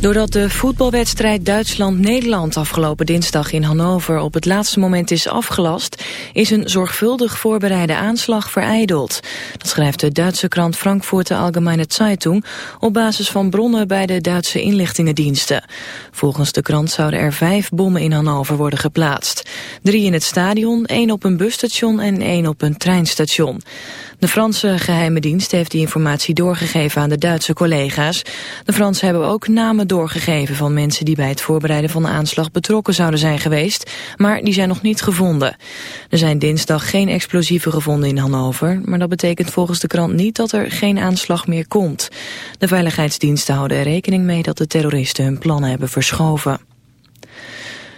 Doordat de voetbalwedstrijd Duitsland-Nederland afgelopen dinsdag in Hannover op het laatste moment is afgelast, is een zorgvuldig voorbereide aanslag vereideld. Dat schrijft de Duitse krant Frankfurter Allgemeine Zeitung op basis van bronnen bij de Duitse inlichtingendiensten. Volgens de krant zouden er vijf bommen in Hannover worden geplaatst. Drie in het stadion, één op een busstation en één op een treinstation. De Franse geheime dienst heeft die informatie doorgegeven aan de Duitse collega's. De Fransen hebben ook namen doorgegeven van mensen die bij het voorbereiden van de aanslag betrokken zouden zijn geweest, maar die zijn nog niet gevonden. Er zijn dinsdag geen explosieven gevonden in Hannover, maar dat betekent volgens de krant niet dat er geen aanslag meer komt. De veiligheidsdiensten houden er rekening mee dat de terroristen hun plannen hebben verschoven.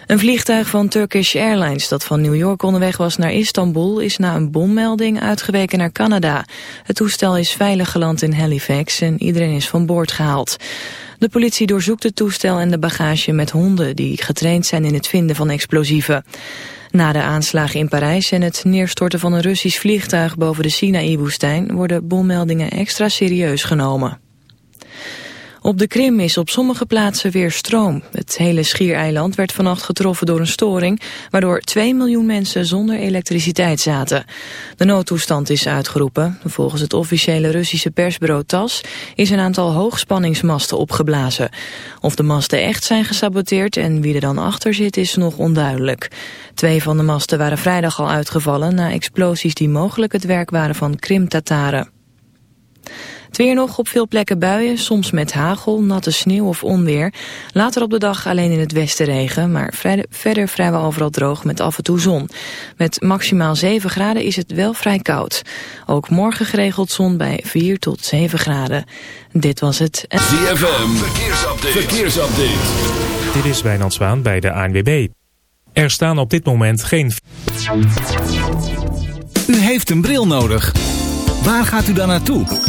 Een vliegtuig van Turkish Airlines dat van New York onderweg was naar Istanbul is na een bommelding uitgeweken naar Canada. Het toestel is veilig geland in Halifax en iedereen is van boord gehaald. De politie doorzoekt het toestel en de bagage met honden die getraind zijn in het vinden van explosieven. Na de aanslagen in Parijs en het neerstorten van een Russisch vliegtuig boven de Sinaï-woestijn worden bommeldingen extra serieus genomen. Op de Krim is op sommige plaatsen weer stroom. Het hele schiereiland werd vannacht getroffen door een storing... waardoor 2 miljoen mensen zonder elektriciteit zaten. De noodtoestand is uitgeroepen. Volgens het officiële Russische persbureau TAS... is een aantal hoogspanningsmasten opgeblazen. Of de masten echt zijn gesaboteerd en wie er dan achter zit is nog onduidelijk. Twee van de masten waren vrijdag al uitgevallen... na explosies die mogelijk het werk waren van Krim-Tataren. Het weer nog op veel plekken buien, soms met hagel, natte sneeuw of onweer. Later op de dag alleen in het westen regen, maar verder vrijwel overal droog met af en toe zon. Met maximaal 7 graden is het wel vrij koud. Ook morgen geregeld zon bij 4 tot 7 graden. Dit was het... ZFM, verkeersupdate. verkeersupdate. Dit is Wijnand Zwaan bij de ANWB. Er staan op dit moment geen... U heeft een bril nodig. Waar gaat u dan naartoe?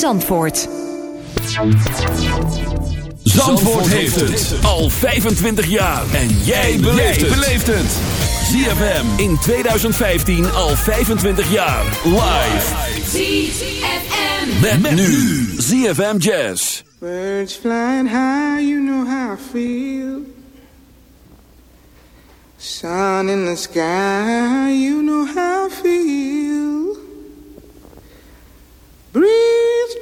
Zandvoort. Zandvoort heeft het al 25 jaar. En jij beleeft het. ZFM in 2015 al 25 jaar. Live. ZFM. Met, met nu. ZFM Jazz. Birds flying high, you know how I feel. Sun in the sky, you know how I feel. Breeze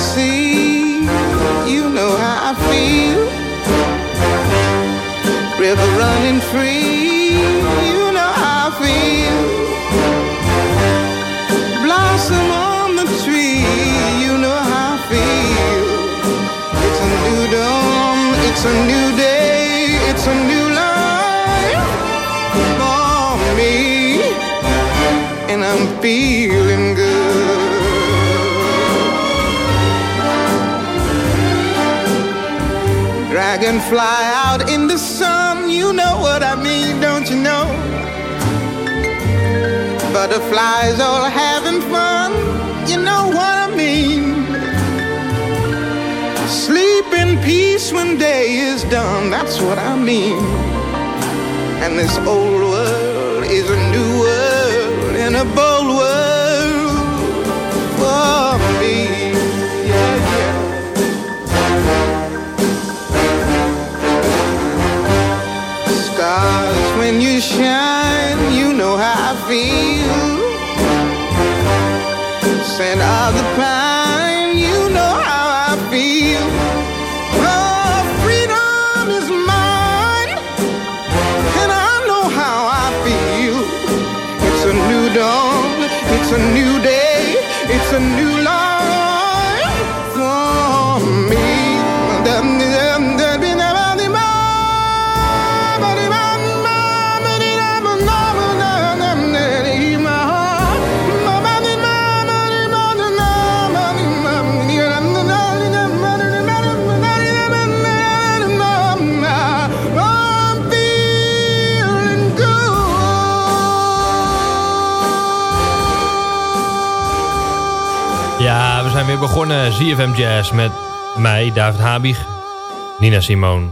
Sea. You know how I feel. River running free. Dragonfly out in the sun, you know what I mean, don't you know? Butterflies all having fun, you know what I mean? Sleep in peace when day is done, that's what I mean. And this old world is a new world and a bold ZFM Jazz met mij, David Habig, Nina Simone.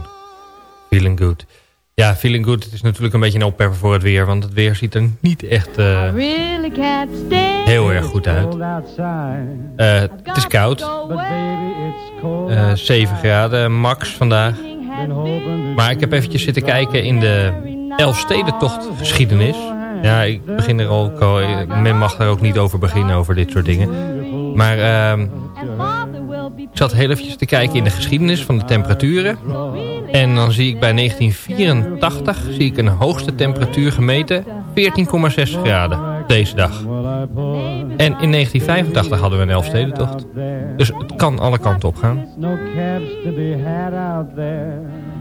Feeling good. Ja, feeling good. Het is natuurlijk een beetje een oppepper voor het weer. Want het weer ziet er niet echt eh, heel erg goed uit. Eh, het is koud. Eh 7 graden max vandaag. Maar ik heb eventjes zitten kijken in de Elfstedentocht geschiedenis. Ja, ik begin er ook al... Men mag er ook niet over beginnen, over dit soort dingen. Maar ehm, ik zat heel eventjes te kijken in de geschiedenis van de temperaturen. En dan zie ik bij 1984 zie ik een hoogste temperatuur gemeten. 14,6 graden deze dag. En in 1985 hadden we een Elfstedentocht. Dus het kan alle kanten op gaan.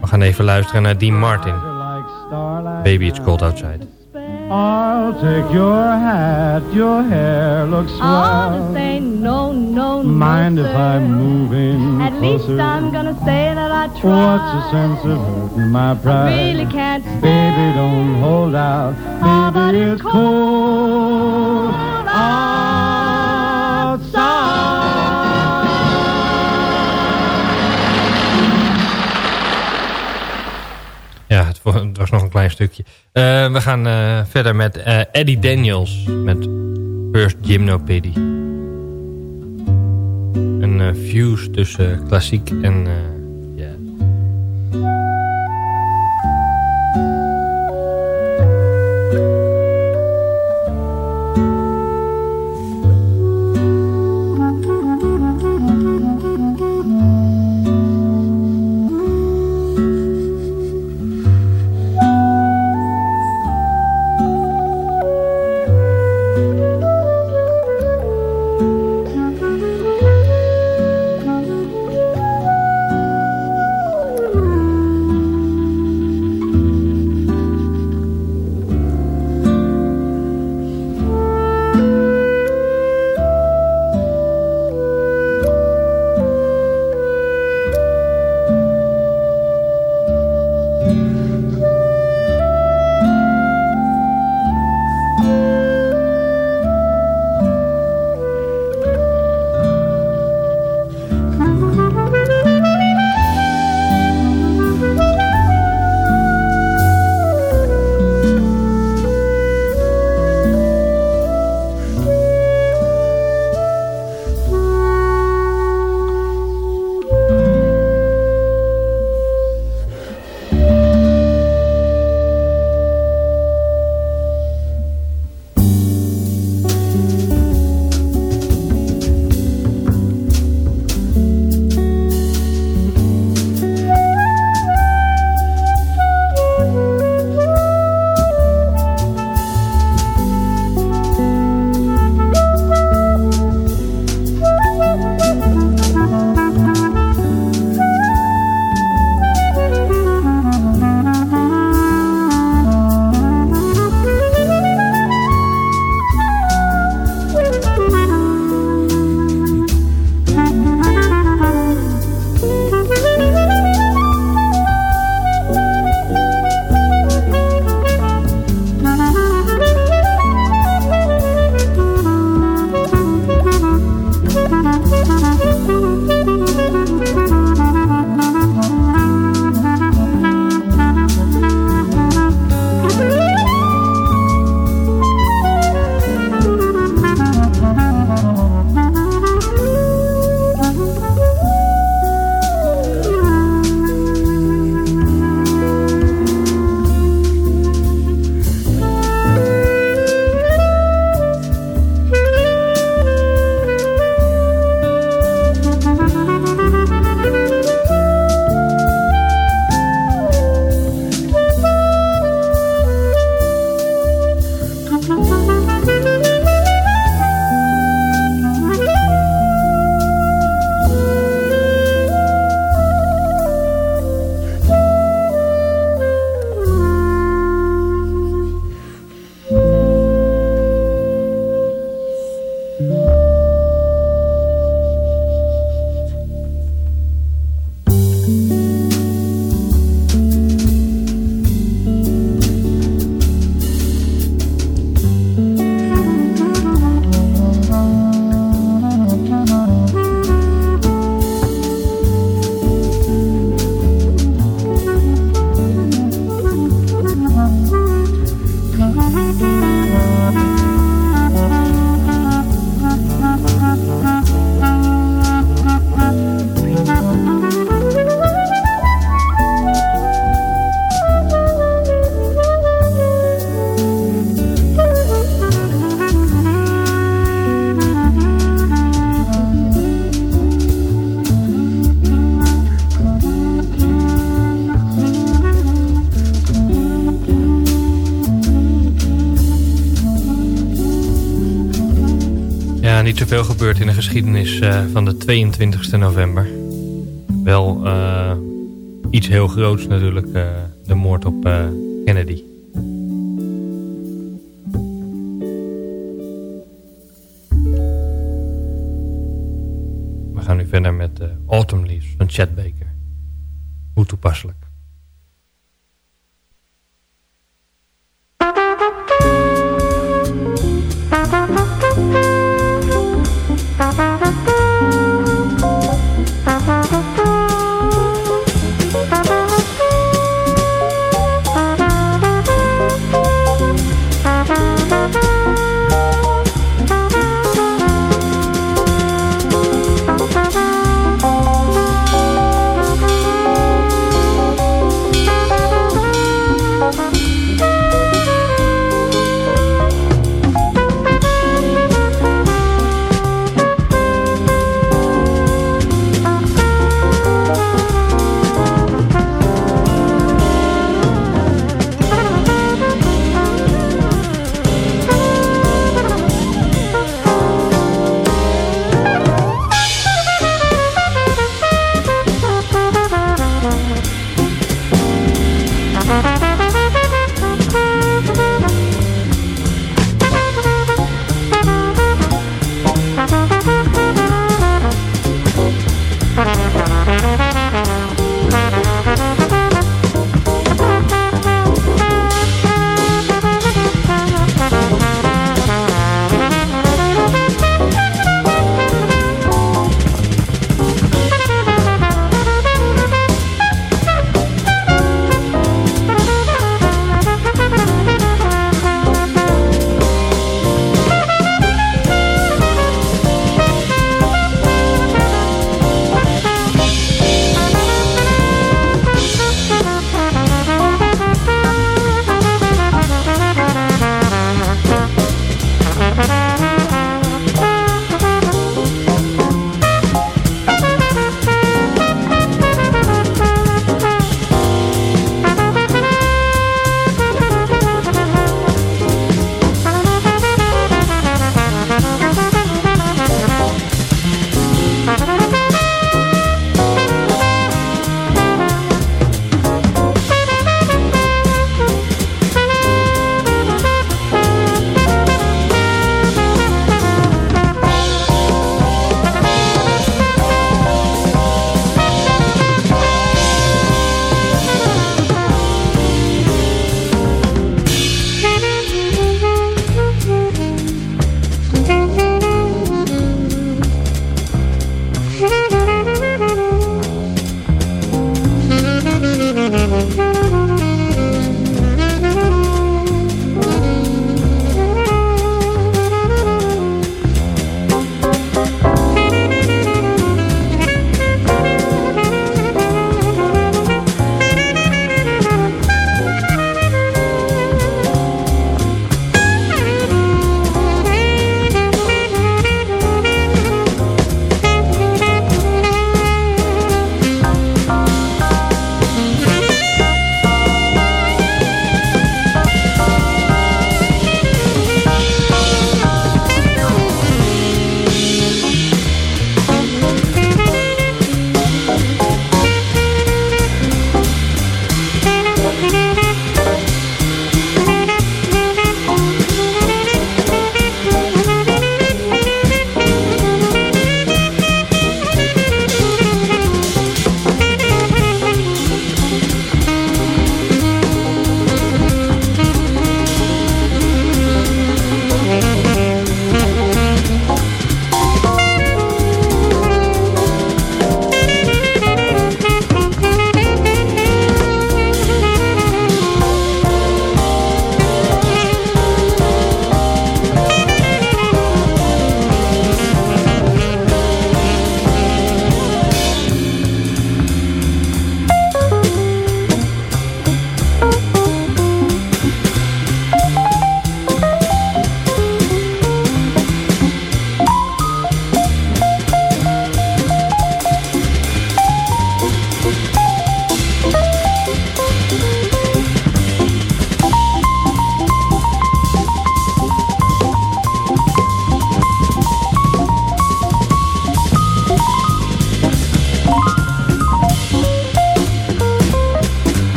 We gaan even luisteren naar Dean Martin. Baby, it's cold outside. I'll take your hat, your hair looks I'll just say no, no, no, Mind if sir. I'm moving At least closer? I'm gonna say that I tried. What's the sense of hurting my pride? really can't stand Baby, don't hold out. But Baby, it's it's cold Ja, het, wa- het was nog een klein stukje. Eh, we gaan eh, verder met eh, Eddie Daniels met First Gymnopedie. Een fuse tussen klassiek en zoveel gebeurd in de geschiedenis van de 22e november. Wel iets heel groots natuurlijk, de moord op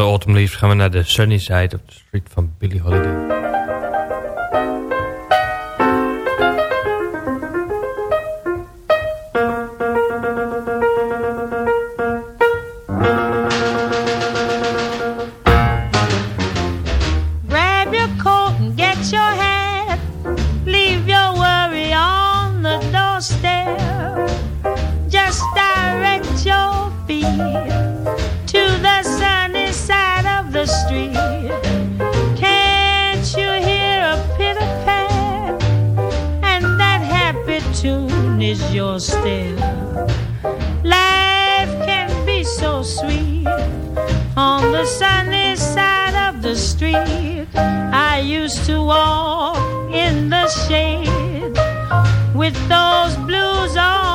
de Autumn Leaves gaan we naar de Sunny Side. I used to walk in the shade with those blues on.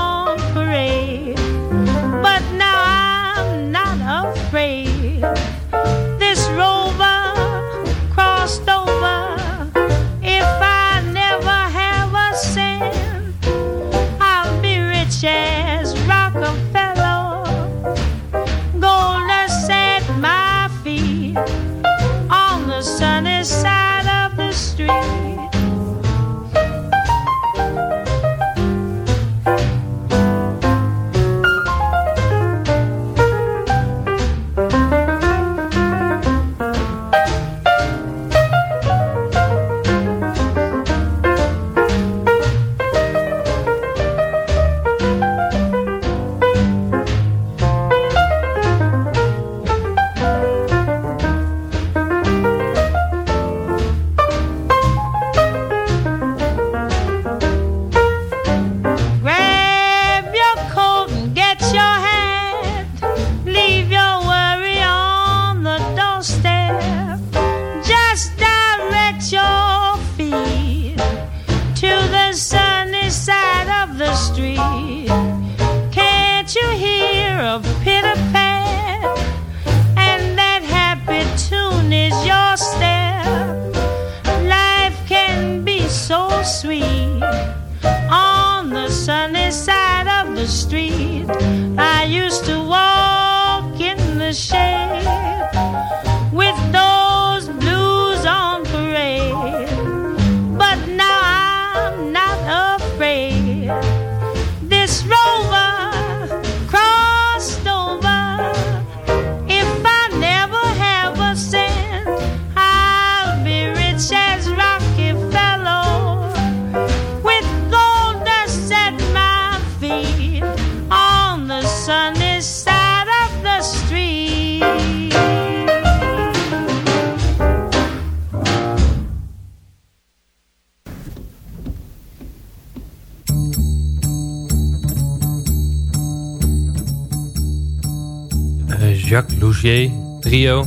Trio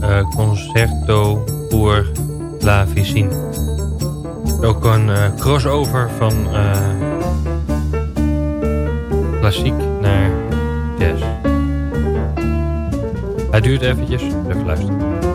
eh, Concerto voor la Vicine. Ook een eh, crossover van eh, klassiek naar jazz. Het duurt eventjes, even luisteren.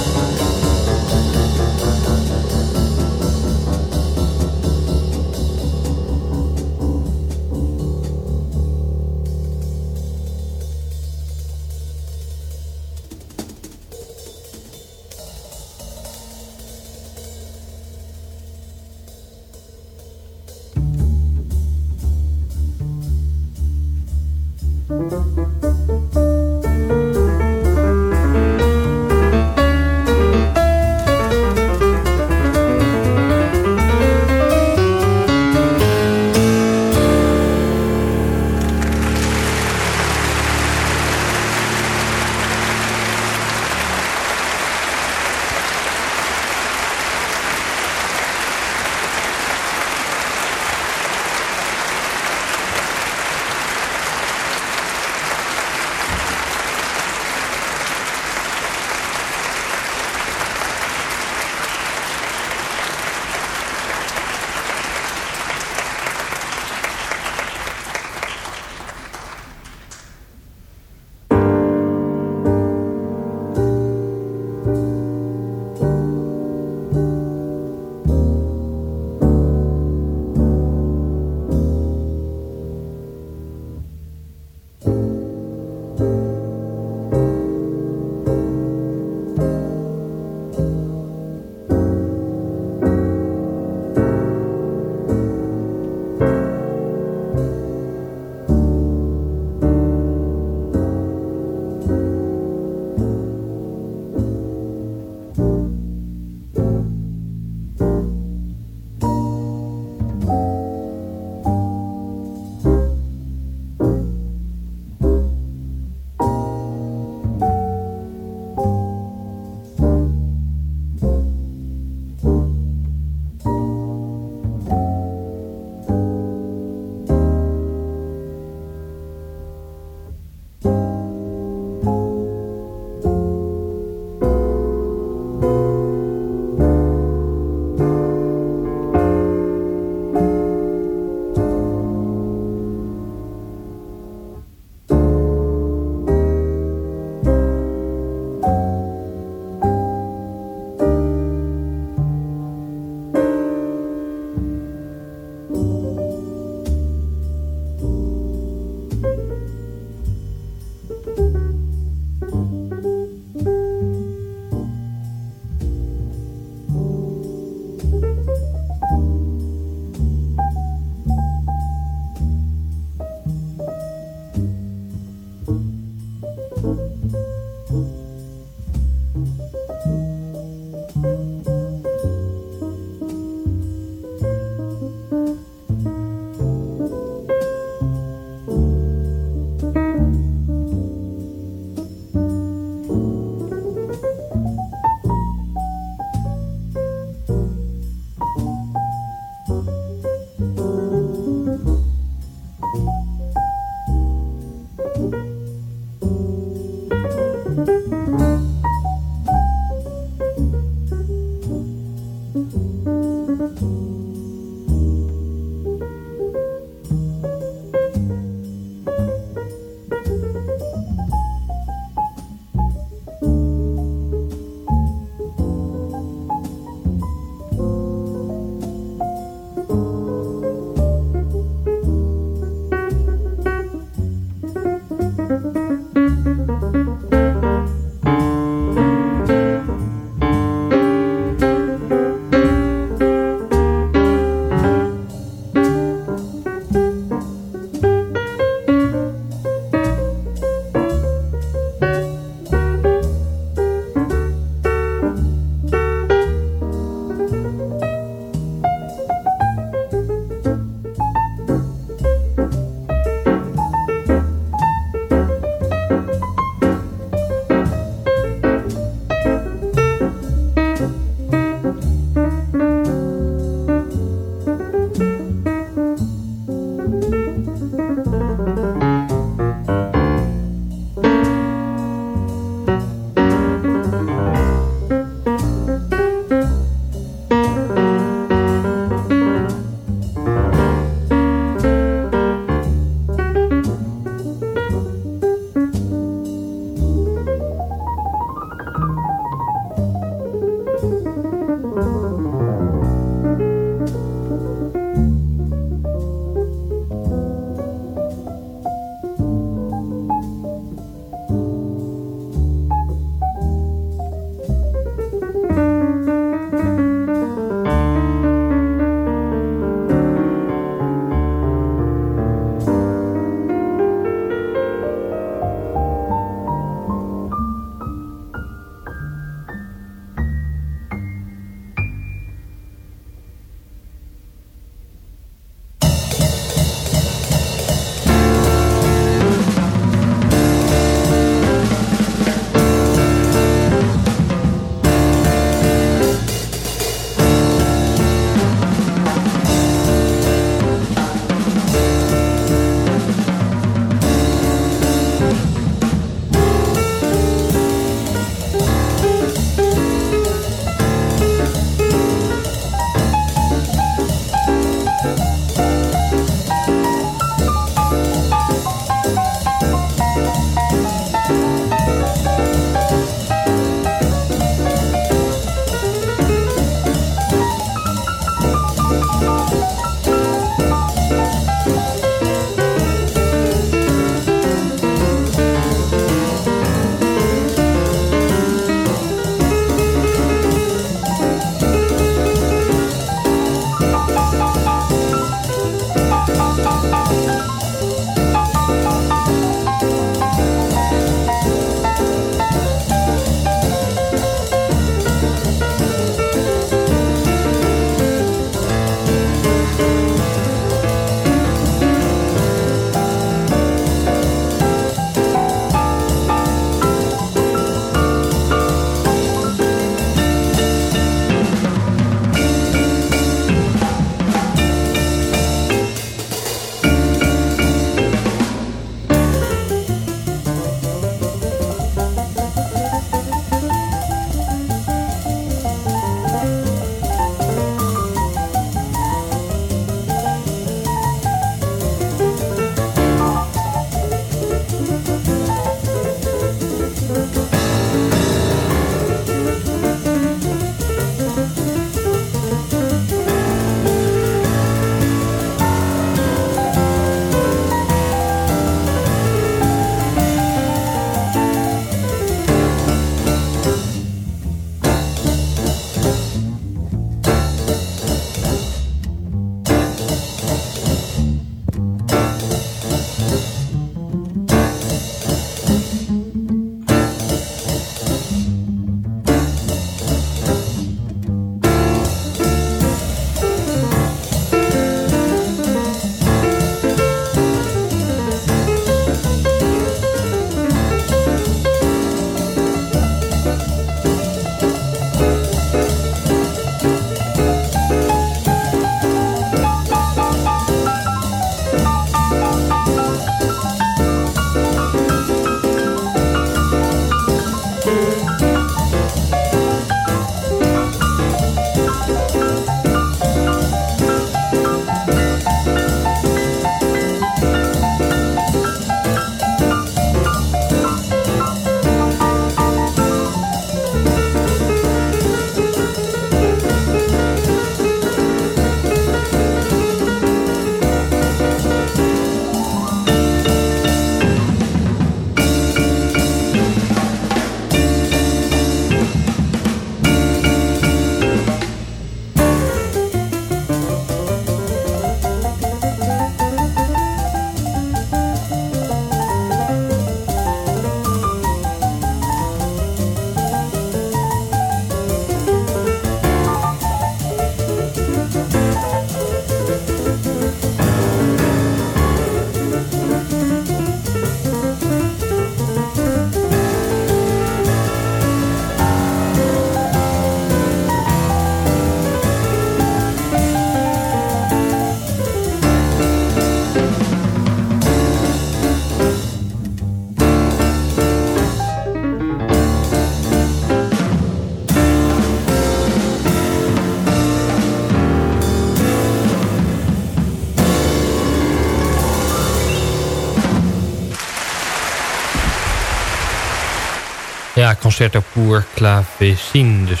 Concerto pour Clavecin, dus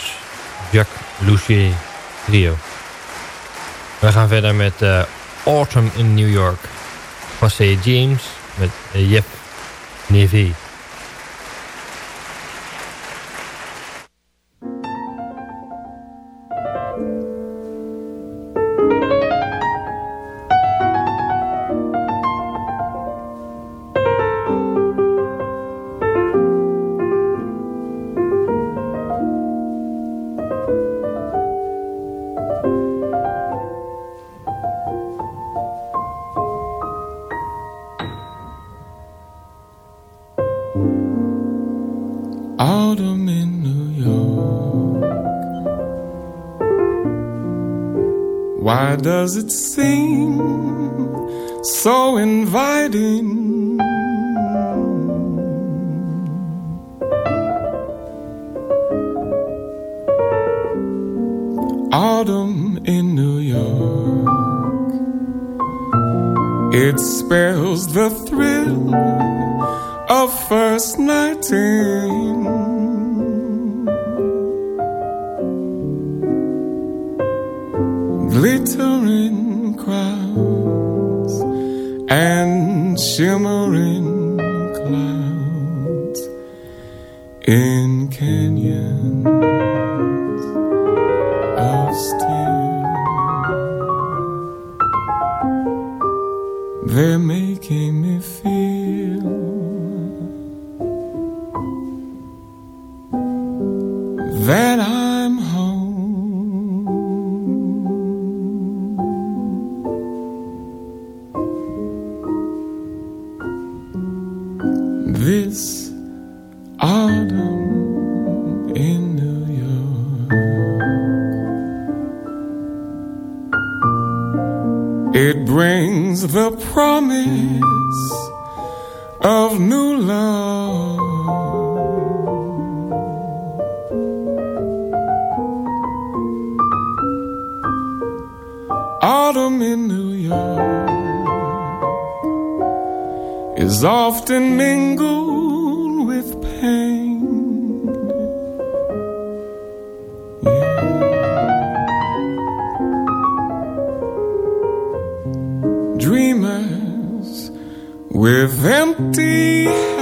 Jacques Louchier trio. We gaan verder met uh, Autumn in New York. José James met uh, Yep Neve. Does it seem so inviting? Autumn in New York, it spells the thrill of first nighting. Glittering with empty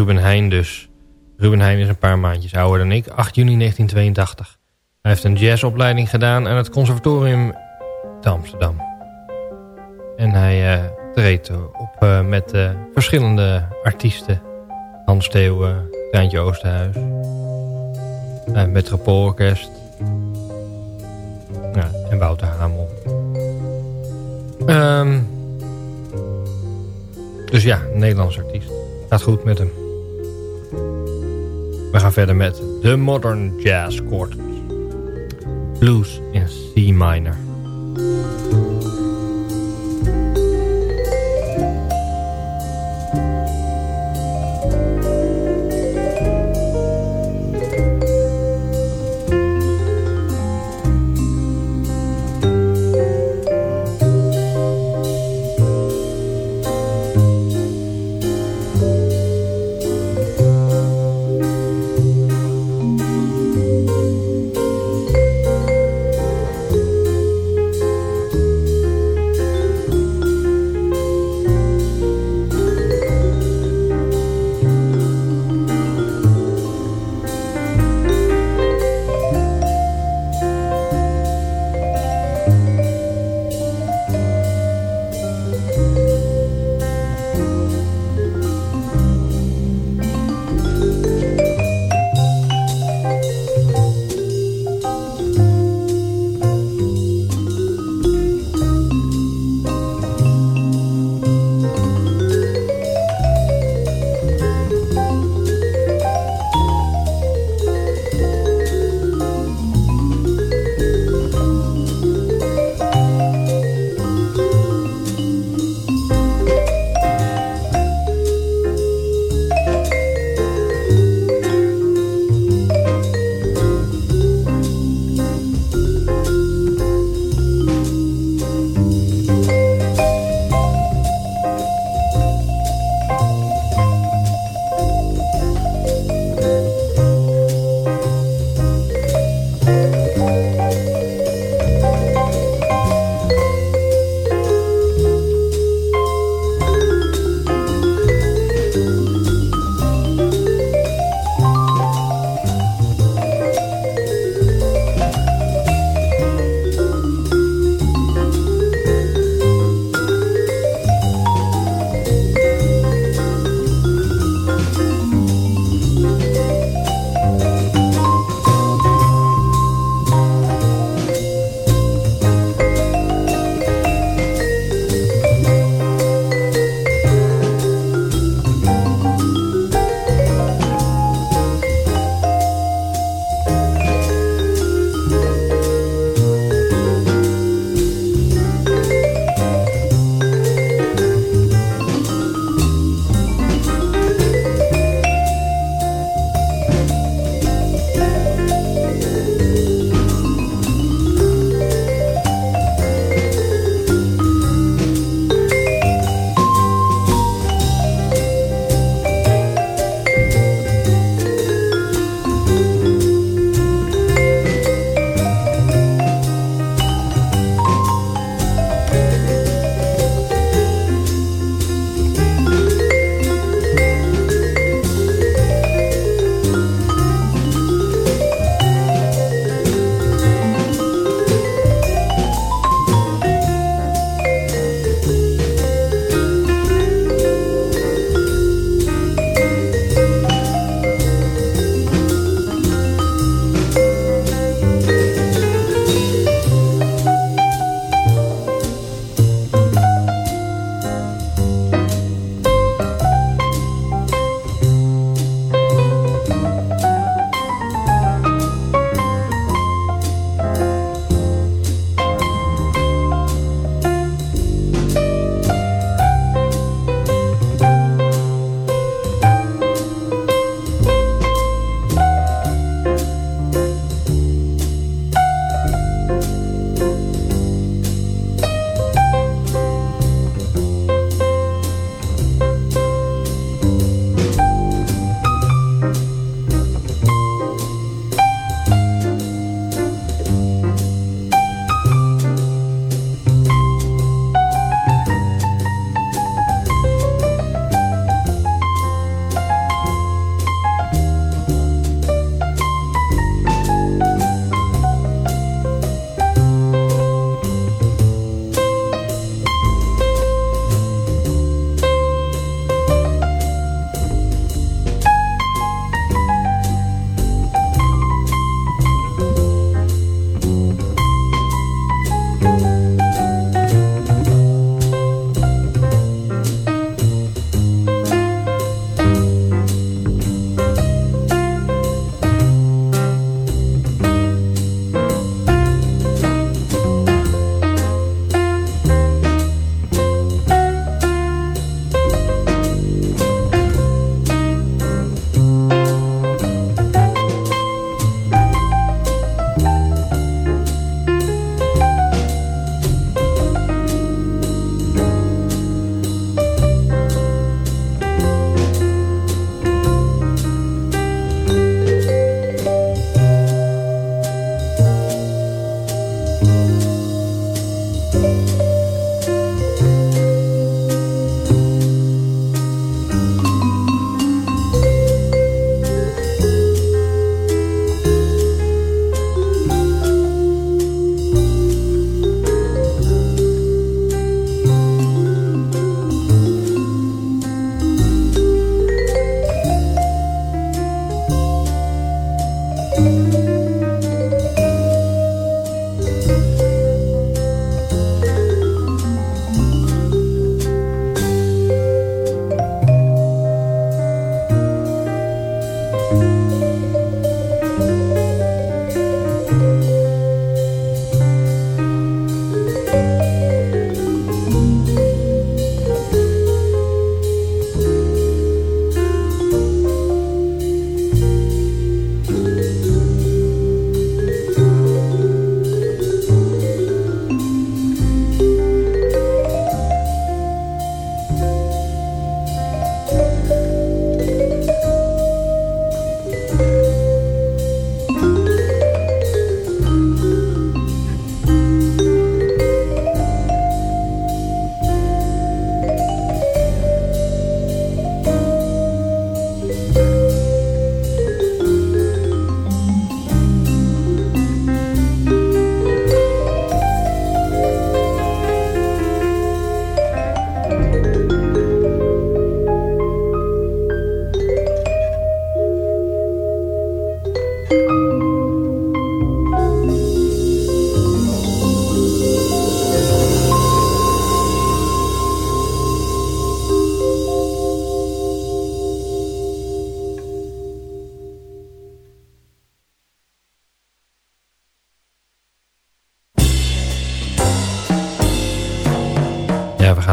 Ruben Heijn dus. Ruben Heijn is een paar maandjes ouder dan ik. 8 juni 1982. Hij heeft een jazzopleiding gedaan aan het conservatorium te Amsterdam. En hij uh, treedt op uh, met uh, verschillende artiesten. Hans Theeuwen, Treintje Oosterhuis. Metropoolorkest. Ja, en Wouter Hamel. Um, dus ja, Nederlands artiest. Gaat goed met hem. We gaan verder met The Modern Jazz Quartets. Blues in C minor.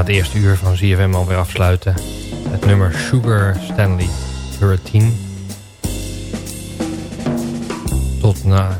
Het eerste uur van ZFM alweer afsluiten. Het nummer Sugar Stanley Hurricane. Tot na